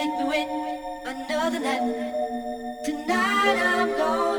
make me win another night. Tonight I'm going.